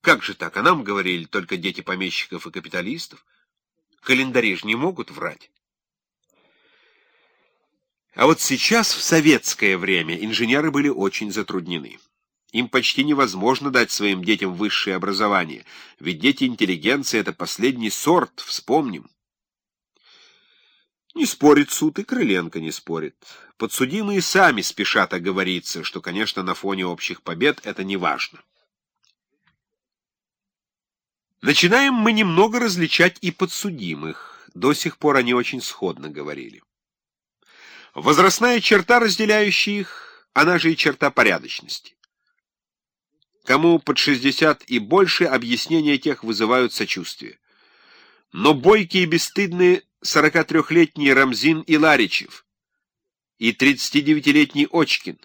Как же так? А нам говорили только дети помещиков и капиталистов. Календари же не могут врать. А вот сейчас, в советское время, инженеры были очень затруднены. Им почти невозможно дать своим детям высшее образование, ведь дети интеллигенции — это последний сорт, вспомним. Не спорит суд, и Крыленко не спорит. Подсудимые сами спешат оговориться, что, конечно, на фоне общих побед это не важно. Начинаем мы немного различать и подсудимых. До сих пор они очень сходно говорили. Возрастная черта, разделяющая их, она же и черта порядочности. Кому под 60 и больше, объяснения тех вызывают сочувствие. Но бойкие и бесстыдные 43-летний Рамзин Иларичев и 39-летний Очкин.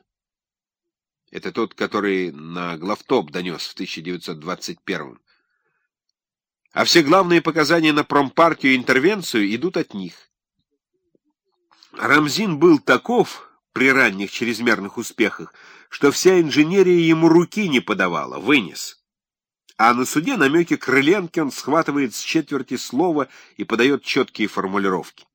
Это тот, который на главтоп донес в 1921 А все главные показания на промпартию и интервенцию идут от них. Рамзин был таков при ранних чрезмерных успехах, что вся инженерия ему руки не подавала, вынес. А на суде намеки Крыленки он схватывает с четверти слова и подает четкие формулировки.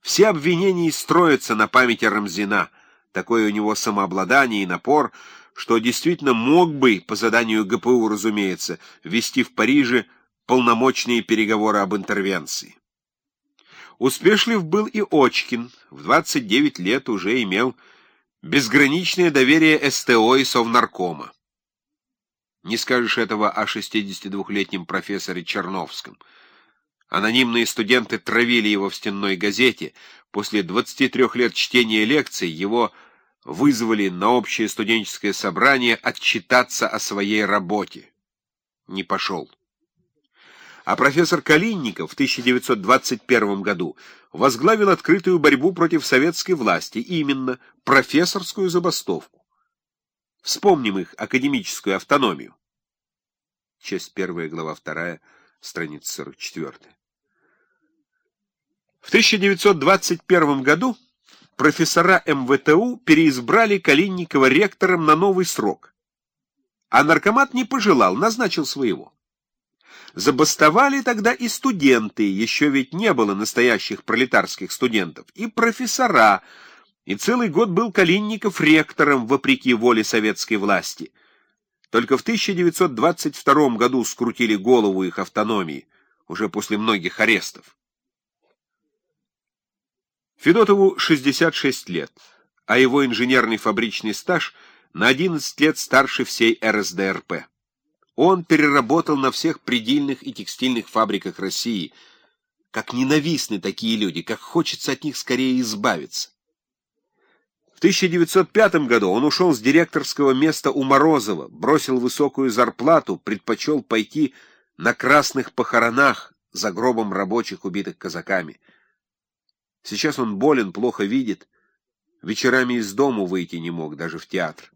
Все обвинения строятся на памяти Рамзина, такое у него самообладание и напор, что действительно мог бы, по заданию ГПУ, разумеется, вести в Париже полномочные переговоры об интервенции. Успешлив был и Очкин, в 29 лет уже имел безграничное доверие СТО и Совнаркома. Не скажешь этого о 62-летнем профессоре Черновском. Анонимные студенты травили его в стенной газете. После 23 лет чтения лекций его вызвали на общее студенческое собрание отчитаться о своей работе. Не пошел. А профессор Калинников в 1921 году возглавил открытую борьбу против советской власти, именно профессорскую забастовку. Вспомним их академическую автономию. Часть первая, глава вторая, страница 44. В 1921 году профессора МВТУ переизбрали Калинникова ректором на новый срок, а наркомат не пожелал, назначил своего. Забастовали тогда и студенты, еще ведь не было настоящих пролетарских студентов, и профессора, и целый год был Калинников ректором, вопреки воле советской власти. Только в 1922 году скрутили голову их автономии, уже после многих арестов. Федотову 66 лет, а его инженерный фабричный стаж на 11 лет старше всей РСДРП. Он переработал на всех предельных и текстильных фабриках России. Как ненавистны такие люди, как хочется от них скорее избавиться. В 1905 году он ушел с директорского места у Морозова, бросил высокую зарплату, предпочел пойти на красных похоронах за гробом рабочих, убитых казаками. Сейчас он болен, плохо видит, вечерами из дому выйти не мог, даже в театр.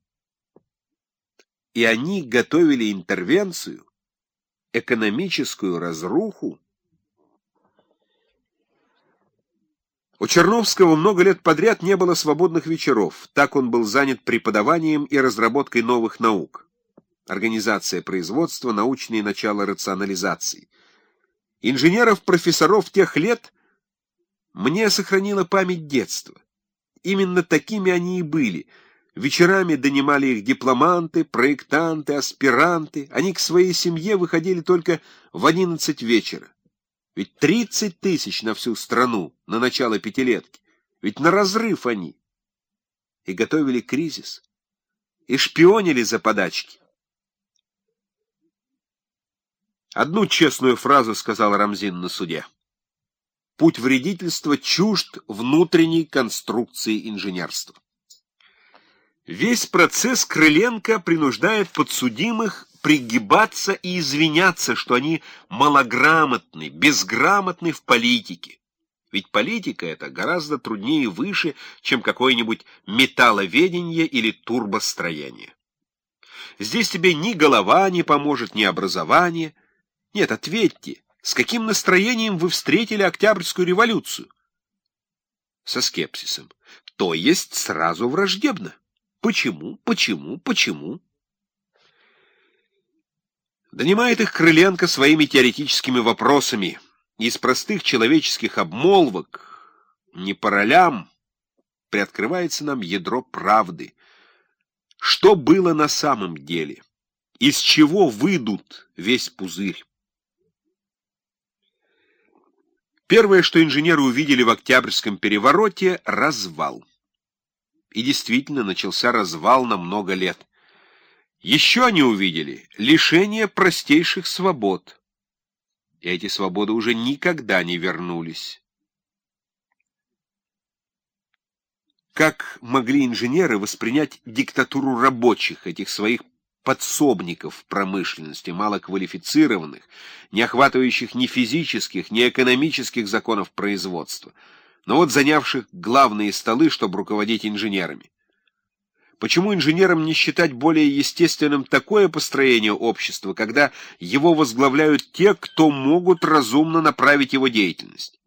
И они готовили интервенцию, экономическую разруху, У Черновского много лет подряд не было свободных вечеров. Так он был занят преподаванием и разработкой новых наук. Организация производства, научные начала рационализации. Инженеров-профессоров тех лет мне сохранила память детства. Именно такими они и были. Вечерами донимали их дипломанты, проектанты, аспиранты. Они к своей семье выходили только в одиннадцать вечера. Ведь тридцать тысяч на всю страну на начало пятилетки. Ведь на разрыв они. И готовили кризис. И шпионили за подачки. Одну честную фразу сказал Рамзин на суде. Путь вредительства чужд внутренней конструкции инженерства. Весь процесс Крыленко принуждает подсудимых пригибаться и извиняться, что они малограмотны, безграмотны в политике. Ведь политика это гораздо труднее и выше, чем какое-нибудь металловедение или турбостроение. Здесь тебе ни голова не поможет, ни образование. Нет, ответьте, с каким настроением вы встретили Октябрьскую революцию? Со скепсисом. То есть сразу враждебно. Почему, почему, почему? Донимает их Крыленко своими теоретическими вопросами. Из простых человеческих обмолвок, не по ролям, приоткрывается нам ядро правды. Что было на самом деле? Из чего выйдут весь пузырь? Первое, что инженеры увидели в Октябрьском перевороте — развал. И действительно начался развал на много лет. Еще они увидели лишение простейших свобод. И эти свободы уже никогда не вернулись. Как могли инженеры воспринять диктатуру рабочих, этих своих подсобников промышленности, малоквалифицированных, не охватывающих ни физических, ни экономических законов производства, но вот занявших главные столы, чтобы руководить инженерами? Почему инженерам не считать более естественным такое построение общества, когда его возглавляют те, кто могут разумно направить его деятельность?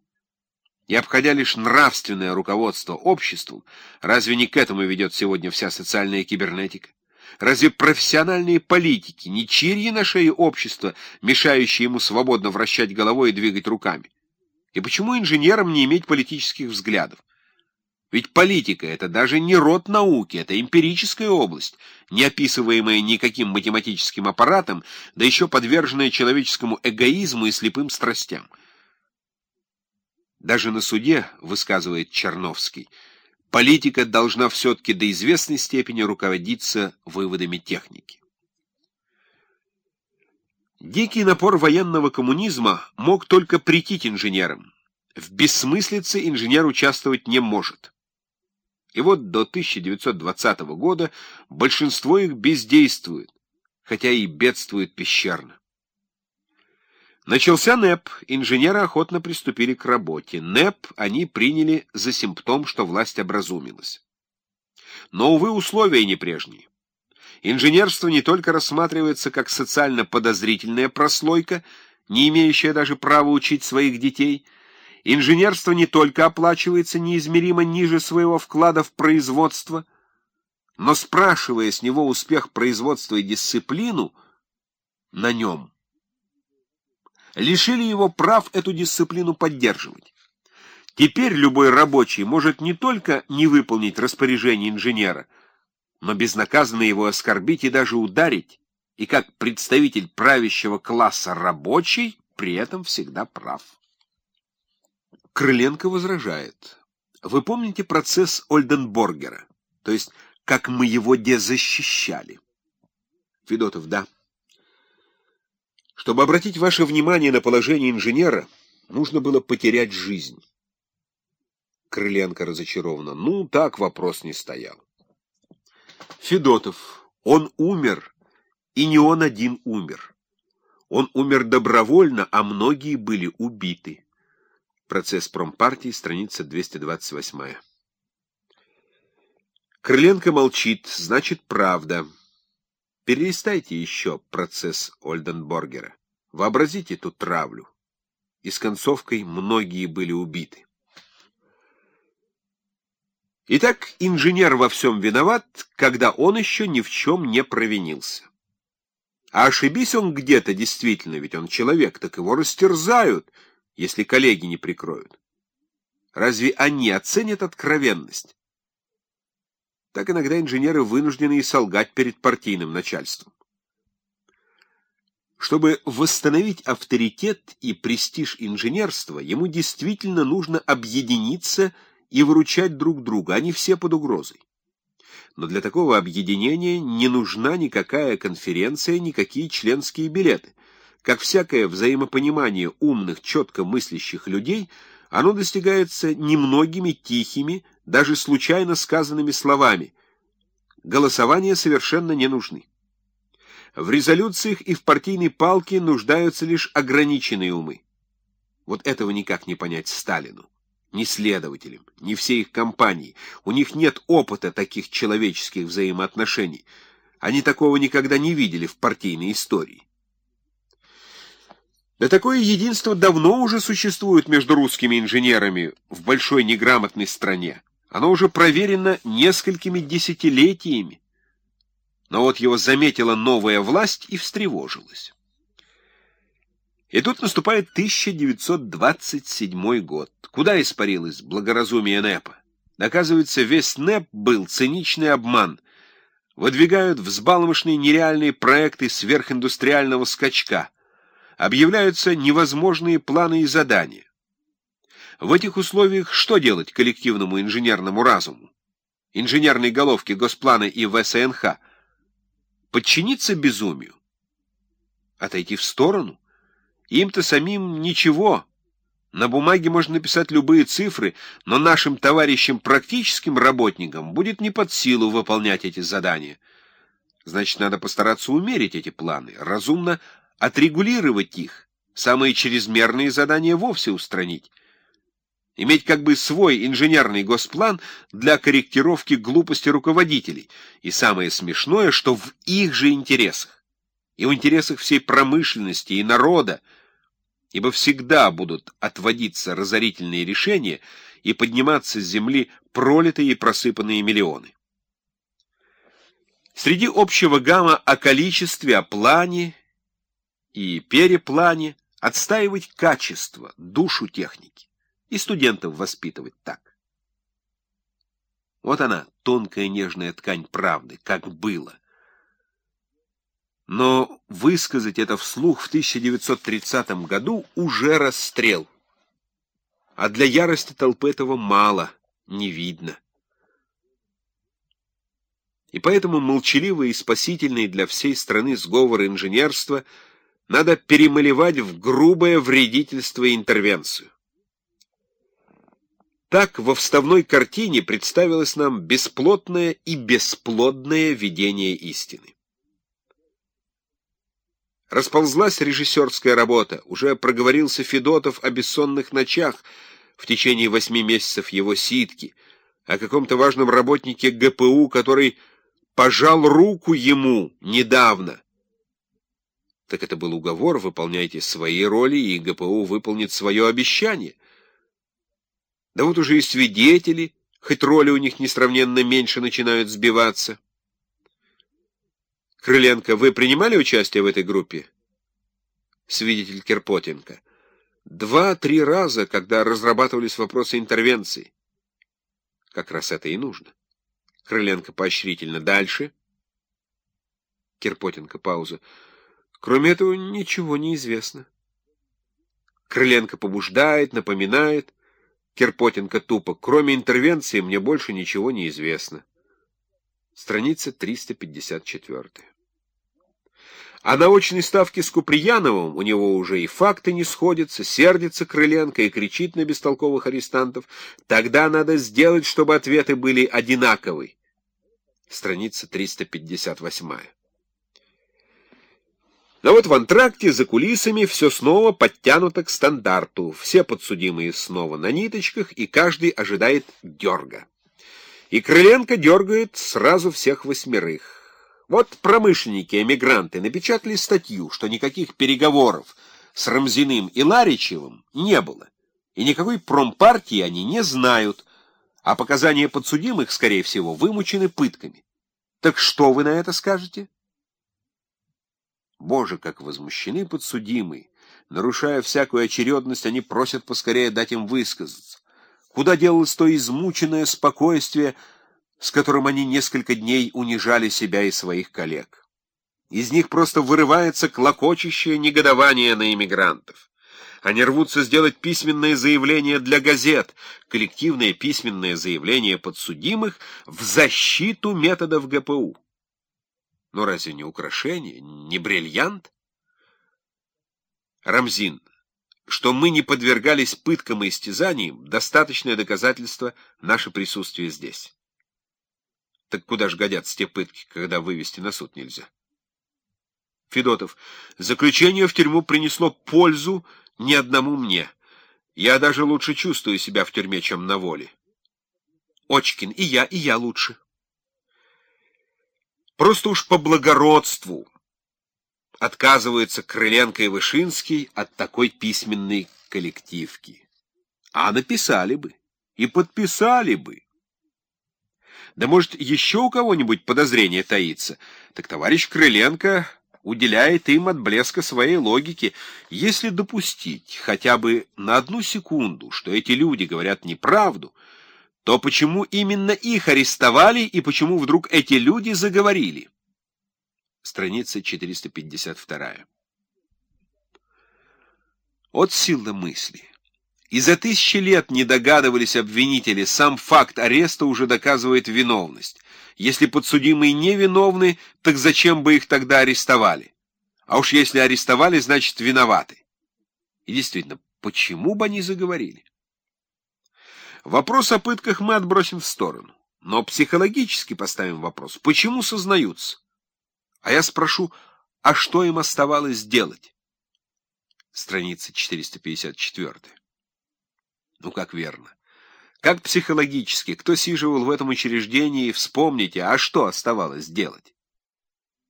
И обходя лишь нравственное руководство обществу, разве не к этому ведет сегодня вся социальная кибернетика? Разве профессиональные политики не чирьи на шее общества, мешающие ему свободно вращать головой и двигать руками? И почему инженерам не иметь политических взглядов? Ведь политика — это даже не род науки, это эмпирическая область, не описываемая никаким математическим аппаратом, да еще подверженная человеческому эгоизму и слепым страстям. Даже на суде, высказывает Черновский, политика должна все-таки до известной степени руководиться выводами техники. Дикий напор военного коммунизма мог только претить инженерам. В бессмыслице инженер участвовать не может. И вот до 1920 года большинство их бездействует, хотя и бедствует пещерно. Начался НЭП, инженеры охотно приступили к работе. НЭП они приняли за симптом, что власть образумилась. Но, увы, условия не прежние. Инженерство не только рассматривается как социально подозрительная прослойка, не имеющая даже права учить своих детей – Инженерство не только оплачивается неизмеримо ниже своего вклада в производство, но спрашивая с него успех производства и дисциплину на нем, лишили его прав эту дисциплину поддерживать. Теперь любой рабочий может не только не выполнить распоряжение инженера, но безнаказанно его оскорбить и даже ударить, и как представитель правящего класса рабочий при этом всегда прав. Крыленко возражает. Вы помните процесс Ольденборгера? То есть, как мы его дезащищали? Федотов, да. Чтобы обратить ваше внимание на положение инженера, нужно было потерять жизнь. Крыленко разочарованно. Ну, так вопрос не стоял. Федотов, он умер, и не он один умер. Он умер добровольно, а многие были убиты. Процесс промпартии, страница 228. Крыленко молчит, значит, правда. Перелистайте еще процесс Ольденборгера. Вообразите эту травлю. И с концовкой многие были убиты. Итак, инженер во всем виноват, когда он еще ни в чем не провинился. А ошибись он где-то действительно, ведь он человек, так его растерзают — если коллеги не прикроют? Разве они оценят откровенность? Так иногда инженеры вынуждены и солгать перед партийным начальством. Чтобы восстановить авторитет и престиж инженерства, ему действительно нужно объединиться и выручать друг друга, они все под угрозой. Но для такого объединения не нужна никакая конференция, никакие членские билеты. Как всякое взаимопонимание умных, четко мыслящих людей, оно достигается немногими тихими, даже случайно сказанными словами. Голосования совершенно не нужны. В резолюциях и в партийной палке нуждаются лишь ограниченные умы. Вот этого никак не понять Сталину, ни следователям, ни всей их компании. У них нет опыта таких человеческих взаимоотношений. Они такого никогда не видели в партийной истории. Да такое единство давно уже существует между русскими инженерами в большой неграмотной стране. Оно уже проверено несколькими десятилетиями. Но вот его заметила новая власть и встревожилась. И тут наступает 1927 год. Куда испарилось благоразумие НЭПа? Оказывается, весь НЭП был циничный обман. Выдвигают взбалмошные нереальные проекты сверхиндустриального скачка. Объявляются невозможные планы и задания. В этих условиях что делать коллективному инженерному разуму? Инженерной головке Госплана и ВСНХ? Подчиниться безумию? Отойти в сторону? Им-то самим ничего. На бумаге можно написать любые цифры, но нашим товарищам практическим работникам будет не под силу выполнять эти задания. Значит, надо постараться умерить эти планы, разумно отрегулировать их, самые чрезмерные задания вовсе устранить. Иметь как бы свой инженерный госплан для корректировки глупости руководителей. И самое смешное, что в их же интересах. И в интересах всей промышленности и народа, ибо всегда будут отводиться разорительные решения и подниматься с земли пролитые и просыпанные миллионы. Среди общего гамма о количестве, о плане и переплане отстаивать качество, душу техники и студентов воспитывать так. Вот она, тонкая нежная ткань правды, как было. Но высказать это вслух в 1930 году уже расстрел. А для ярости толпы этого мало, не видно. И поэтому молчаливый и спасительный для всей страны сговор инженерства надо перемалевать в грубое вредительство и интервенцию. Так во вставной картине представилось нам бесплотное и бесплодное видение истины. Расползлась режиссерская работа, уже проговорился Федотов о бессонных ночах в течение восьми месяцев его ситки, о каком-то важном работнике ГПУ, который пожал руку ему недавно. Так это был уговор, выполняйте свои роли, и ГПУ выполнит свое обещание. Да вот уже и свидетели, хоть роли у них несравненно меньше, начинают сбиваться. Крыленко, вы принимали участие в этой группе? Свидетель Керпотенко. Два-три раза, когда разрабатывались вопросы интервенции. Как раз это и нужно. Крыленко поощрительно. Дальше. Керпотенко. Пауза. Кроме этого, ничего не известно. Крыленко побуждает, напоминает. Керпотенко тупо. Кроме интервенции мне больше ничего не известно. Страница 354. А на очной ставке с Куприяновым у него уже и факты не сходятся, сердится Крыленко и кричит на бестолковых арестантов. Тогда надо сделать, чтобы ответы были одинаковы. Страница 358. Но вот в антракте за кулисами все снова подтянуто к стандарту. Все подсудимые снова на ниточках, и каждый ожидает дерга. И Крыленко дергает сразу всех восьмерых. Вот промышленники, эмигранты напечатали статью, что никаких переговоров с Рамзиным и Ларичевым не было, и никакой промпартии они не знают, а показания подсудимых, скорее всего, вымучены пытками. Так что вы на это скажете? Боже, как возмущены подсудимые! Нарушая всякую очередность, они просят поскорее дать им высказаться. Куда делалось то измученное спокойствие, с которым они несколько дней унижали себя и своих коллег? Из них просто вырывается клокочущее негодование на иммигрантов. Они рвутся сделать письменное заявление для газет, коллективное письменное заявление подсудимых в защиту методов ГПУ. Но разве не украшение, не бриллиант? Рамзин, что мы не подвергались пыткам и истязаниям, достаточное доказательство наше присутствие здесь. Так куда ж годятся те пытки, когда вывести на суд нельзя? Федотов, заключение в тюрьму принесло пользу ни одному мне. Я даже лучше чувствую себя в тюрьме, чем на воле. Очкин, и я, и я лучше. Просто уж по благородству отказываются Крыленко и Вышинский от такой письменной коллективки. А написали бы и подписали бы. Да может, еще у кого-нибудь подозрение таится? Так товарищ Крыленко уделяет им от блеска своей логики. Если допустить хотя бы на одну секунду, что эти люди говорят неправду, то почему именно их арестовали и почему вдруг эти люди заговорили? Страница 452. От силы мысли. И за тысячи лет не догадывались обвинители, сам факт ареста уже доказывает виновность. Если подсудимые невиновны, так зачем бы их тогда арестовали? А уж если арестовали, значит виноваты. И действительно, почему бы они заговорили? Вопрос о пытках мы отбросим в сторону. Но психологически поставим вопрос, почему сознаются? А я спрошу, а что им оставалось делать? Страница 454. Ну, как верно. Как психологически, кто сиживал в этом учреждении, вспомните, а что оставалось делать?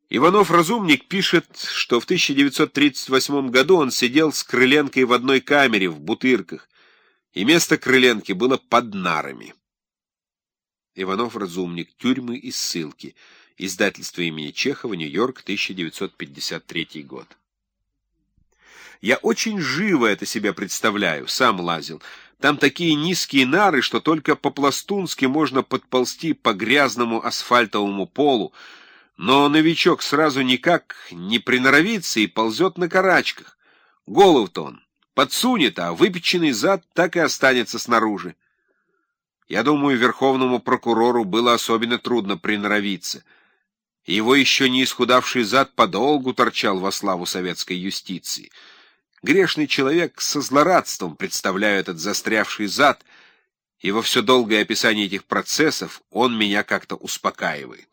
Иванов-разумник пишет, что в 1938 году он сидел с Крыленкой в одной камере в Бутырках, и место Крыленки было под нарами. Иванов-разумник. Тюрьмы и ссылки. Издательство имени Чехова, Нью-Йорк, 1953 год. Я очень живо это себе представляю, сам лазил. Там такие низкие нары, что только по-пластунски можно подползти по грязному асфальтовому полу, но новичок сразу никак не приноровится и ползет на карачках. Голову-то он подсунет, а выпеченный зад так и останется снаружи. Я думаю, верховному прокурору было особенно трудно приноровиться. Его еще не исхудавший зад подолгу торчал во славу советской юстиции. Грешный человек со злорадством представляю этот застрявший зад, и во все долгое описание этих процессов он меня как-то успокаивает.